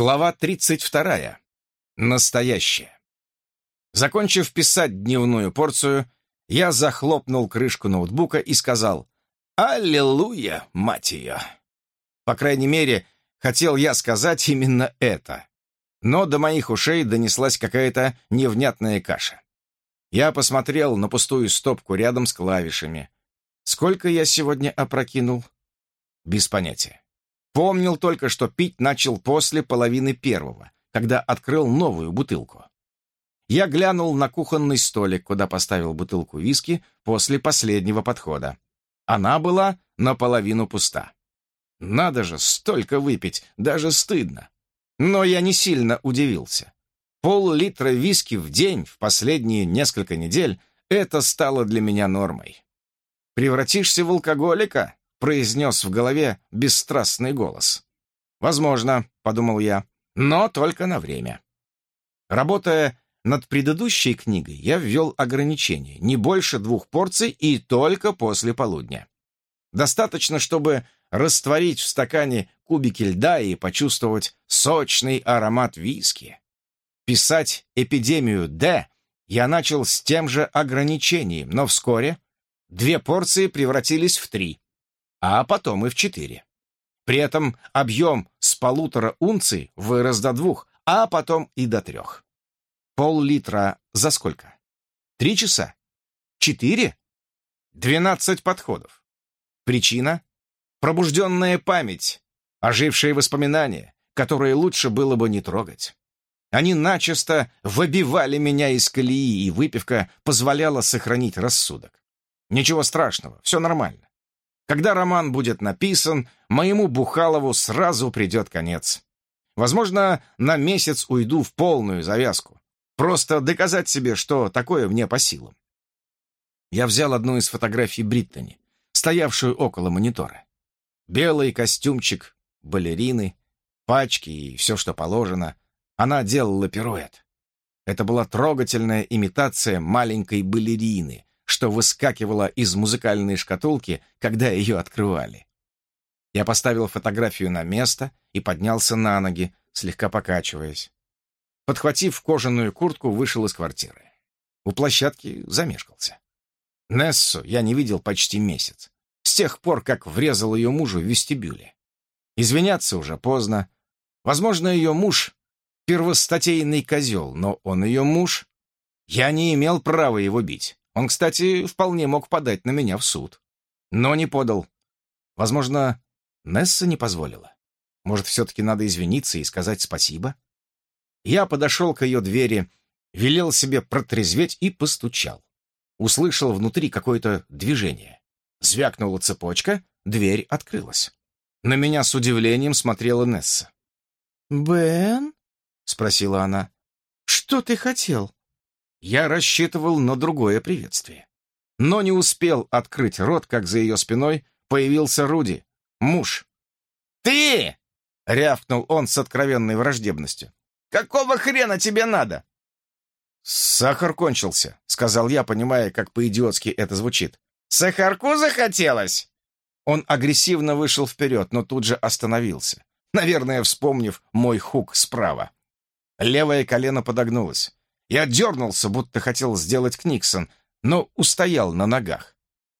Глава 32. Настоящее. Закончив писать дневную порцию, я захлопнул крышку ноутбука и сказал «Аллилуйя, мать ее!». По крайней мере, хотел я сказать именно это. Но до моих ушей донеслась какая-то невнятная каша. Я посмотрел на пустую стопку рядом с клавишами. Сколько я сегодня опрокинул? Без понятия. Помнил только, что пить начал после половины первого, когда открыл новую бутылку. Я глянул на кухонный столик, куда поставил бутылку виски после последнего подхода. Она была наполовину пуста. Надо же, столько выпить, даже стыдно. Но я не сильно удивился. Пол-литра виски в день в последние несколько недель — это стало для меня нормой. Превратишься в алкоголика? Произнес в голове бесстрастный голос. «Возможно», — подумал я, — «но только на время». Работая над предыдущей книгой, я ввел ограничение — не больше двух порций и только после полудня. Достаточно, чтобы растворить в стакане кубики льда и почувствовать сочный аромат виски. Писать «Эпидемию Д» я начал с тем же ограничением, но вскоре две порции превратились в три а потом и в четыре. При этом объем с полутора унций вырос до двух, а потом и до трех. Пол-литра за сколько? Три часа? Четыре? Двенадцать подходов. Причина? Пробужденная память, ожившие воспоминания, которые лучше было бы не трогать. Они начисто выбивали меня из колеи, и выпивка позволяла сохранить рассудок. Ничего страшного, все нормально. Когда роман будет написан, моему Бухалову сразу придет конец. Возможно, на месяц уйду в полную завязку. Просто доказать себе, что такое мне по силам. Я взял одну из фотографий Бриттани, стоявшую около монитора. Белый костюмчик, балерины, пачки и все, что положено. Она делала пируэт. Это была трогательная имитация маленькой балерины, что выскакивала из музыкальной шкатулки, когда ее открывали. Я поставил фотографию на место и поднялся на ноги, слегка покачиваясь. Подхватив кожаную куртку, вышел из квартиры. У площадки замешкался. Нессу я не видел почти месяц, с тех пор, как врезал ее мужу в вестибюле. Извиняться уже поздно. Возможно, ее муж — первостатейный козел, но он ее муж. Я не имел права его бить. Он, кстати, вполне мог подать на меня в суд. Но не подал. Возможно, Несса не позволила. Может, все-таки надо извиниться и сказать спасибо? Я подошел к ее двери, велел себе протрезветь и постучал. Услышал внутри какое-то движение. Звякнула цепочка, дверь открылась. На меня с удивлением смотрела Несса. «Бен?» — спросила она. «Что ты хотел?» Я рассчитывал на другое приветствие. Но не успел открыть рот, как за ее спиной появился Руди, муж. «Ты!» — рявкнул он с откровенной враждебностью. «Какого хрена тебе надо?» «Сахар кончился», — сказал я, понимая, как по-идиотски это звучит. «Сахарку захотелось?» Он агрессивно вышел вперед, но тут же остановился, наверное, вспомнив мой хук справа. Левое колено подогнулось. Я дернулся, будто хотел сделать Книксон, но устоял на ногах.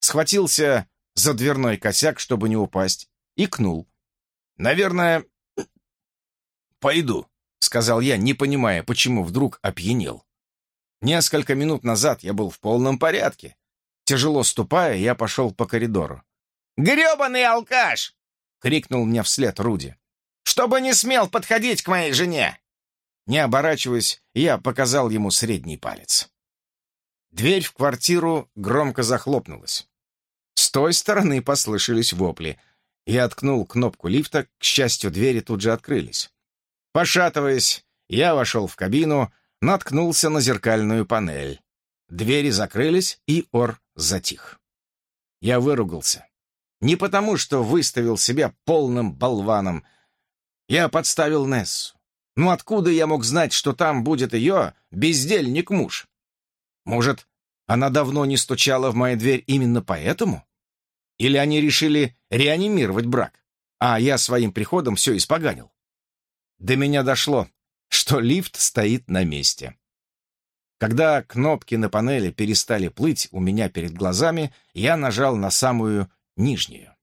Схватился за дверной косяк, чтобы не упасть, и кнул. «Наверное, пойду», — сказал я, не понимая, почему вдруг опьянел. Несколько минут назад я был в полном порядке. Тяжело ступая, я пошел по коридору. «Гребаный алкаш!» — крикнул мне вслед Руди. «Чтобы не смел подходить к моей жене!» Не оборачиваясь, я показал ему средний палец. Дверь в квартиру громко захлопнулась. С той стороны послышались вопли. Я откнул кнопку лифта, к счастью, двери тут же открылись. Пошатываясь, я вошел в кабину, наткнулся на зеркальную панель. Двери закрылись, и Ор затих. Я выругался. Не потому, что выставил себя полным болваном. Я подставил Нессу. Ну откуда я мог знать, что там будет ее бездельник-муж? Может, она давно не стучала в мою дверь именно поэтому? Или они решили реанимировать брак, а я своим приходом все испоганил? до меня дошло, что лифт стоит на месте. Когда кнопки на панели перестали плыть у меня перед глазами, я нажал на самую нижнюю.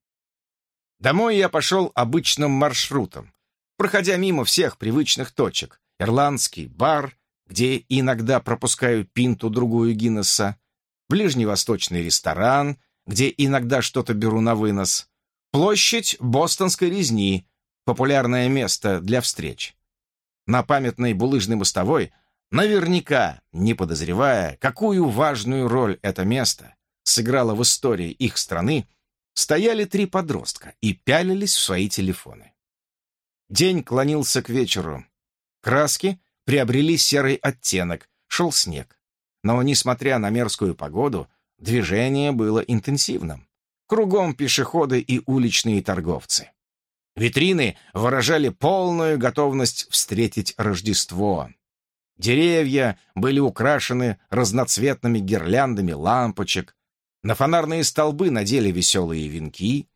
Домой я пошел обычным маршрутом, проходя мимо всех привычных точек. Ирландский бар, где иногда пропускаю пинту-другую Гиннесса, ближневосточный ресторан, где иногда что-то беру на вынос, площадь Бостонской резни, популярное место для встреч. На памятной булыжной мостовой, наверняка не подозревая, какую важную роль это место сыграло в истории их страны, стояли три подростка и пялились в свои телефоны. День клонился к вечеру. Краски приобрели серый оттенок, шел снег. Но, несмотря на мерзкую погоду, движение было интенсивным. Кругом пешеходы и уличные торговцы. Витрины выражали полную готовность встретить Рождество. Деревья были украшены разноцветными гирляндами лампочек, на фонарные столбы надели веселые венки,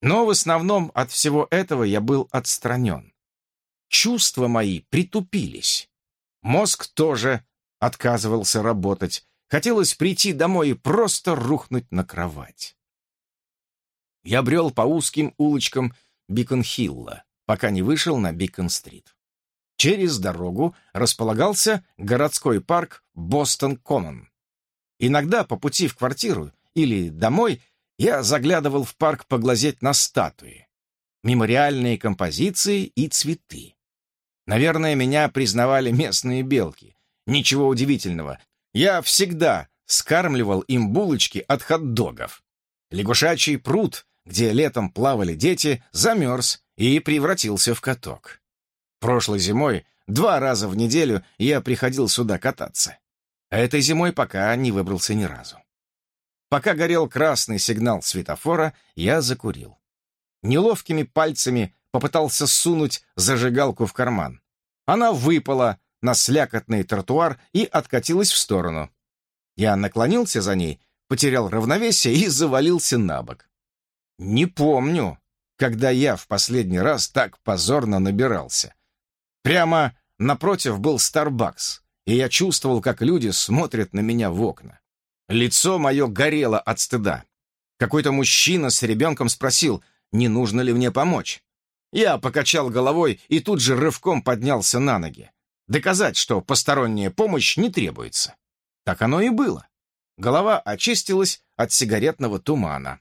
но в основном от всего этого я был отстранен. Чувства мои притупились. Мозг тоже отказывался работать. Хотелось прийти домой и просто рухнуть на кровать. Я брел по узким улочкам Бикон-Хилла, пока не вышел на Бикон-стрит. Через дорогу располагался городской парк Бостон-Коммон. Иногда по пути в квартиру или домой, я заглядывал в парк поглазеть на статуи, мемориальные композиции и цветы. Наверное, меня признавали местные белки. Ничего удивительного. Я всегда скармливал им булочки от хот-догов. Лягушачий пруд, где летом плавали дети, замерз и превратился в каток. Прошлой зимой два раза в неделю я приходил сюда кататься. А этой зимой пока не выбрался ни разу. Пока горел красный сигнал светофора, я закурил. Неловкими пальцами попытался сунуть зажигалку в карман. Она выпала на слякотный тротуар и откатилась в сторону. Я наклонился за ней, потерял равновесие и завалился на бок. Не помню, когда я в последний раз так позорно набирался. Прямо напротив был Starbucks, и я чувствовал, как люди смотрят на меня в окна. Лицо мое горело от стыда. Какой-то мужчина с ребенком спросил, не нужно ли мне помочь. Я покачал головой и тут же рывком поднялся на ноги. Доказать, что посторонняя помощь не требуется. Так оно и было. Голова очистилась от сигаретного тумана.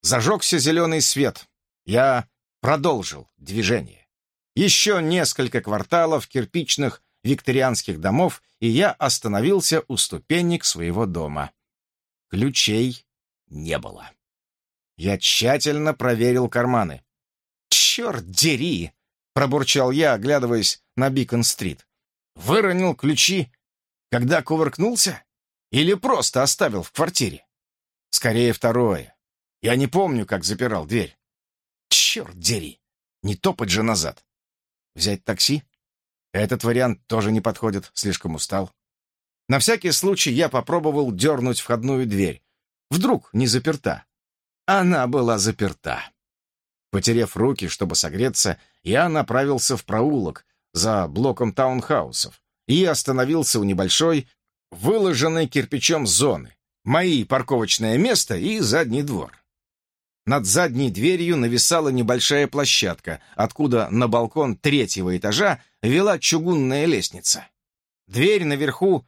Зажегся зеленый свет. Я продолжил движение. Еще несколько кварталов кирпичных викторианских домов, и я остановился у ступенек своего дома. Ключей не было. Я тщательно проверил карманы. «Черт дери!» — пробурчал я, оглядываясь на Бикон-стрит. «Выронил ключи, когда кувыркнулся? Или просто оставил в квартире?» «Скорее второе. Я не помню, как запирал дверь». «Черт дери! Не топать же назад!» «Взять такси?» Этот вариант тоже не подходит, слишком устал. На всякий случай я попробовал дернуть входную дверь. Вдруг не заперта. Она была заперта. Потерев руки, чтобы согреться, я направился в проулок за блоком таунхаусов и остановился у небольшой, выложенной кирпичом зоны. Мои парковочное место и задний двор. Над задней дверью нависала небольшая площадка, откуда на балкон третьего этажа вела чугунная лестница. Дверь наверху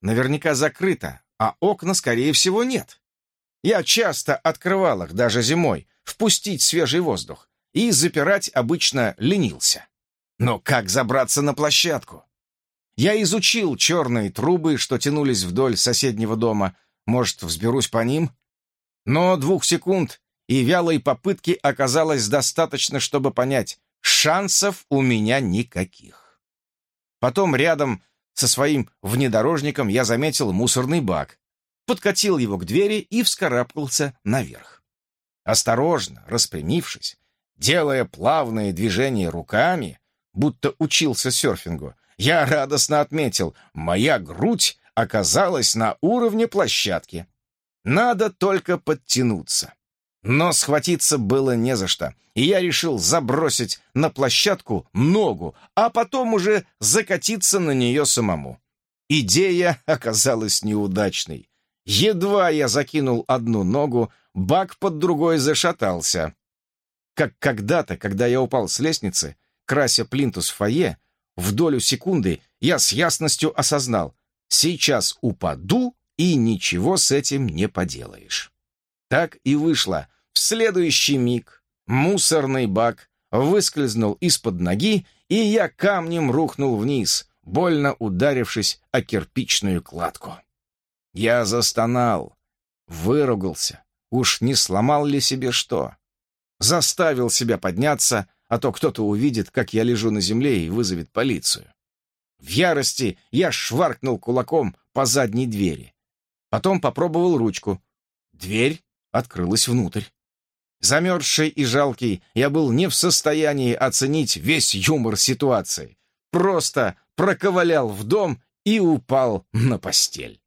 наверняка закрыта, а окна, скорее всего, нет. Я часто открывал их, даже зимой, впустить свежий воздух, и запирать обычно ленился. Но как забраться на площадку? Я изучил черные трубы, что тянулись вдоль соседнего дома. Может, взберусь по ним? Но двух секунд и вялой попытки оказалось достаточно, чтобы понять, шансов у меня никаких. Потом рядом со своим внедорожником я заметил мусорный бак, подкатил его к двери и вскарабкался наверх. Осторожно, распрямившись, делая плавные движения руками, будто учился серфингу, я радостно отметил, моя грудь оказалась на уровне площадки. Надо только подтянуться. Но схватиться было не за что, и я решил забросить на площадку ногу, а потом уже закатиться на нее самому. Идея оказалась неудачной. Едва я закинул одну ногу, бак под другой зашатался. Как когда-то, когда я упал с лестницы, крася плинтус в фойе, в долю секунды я с ясностью осознал, сейчас упаду, и ничего с этим не поделаешь. Так и вышло. В следующий миг мусорный бак выскользнул из-под ноги, и я камнем рухнул вниз, больно ударившись о кирпичную кладку. Я застонал, выругался. Уж не сломал ли себе что? Заставил себя подняться, а то кто-то увидит, как я лежу на земле и вызовет полицию. В ярости я шваркнул кулаком по задней двери. Потом попробовал ручку. Дверь открылась внутрь. Замерзший и жалкий, я был не в состоянии оценить весь юмор ситуации. Просто проковылял в дом и упал на постель.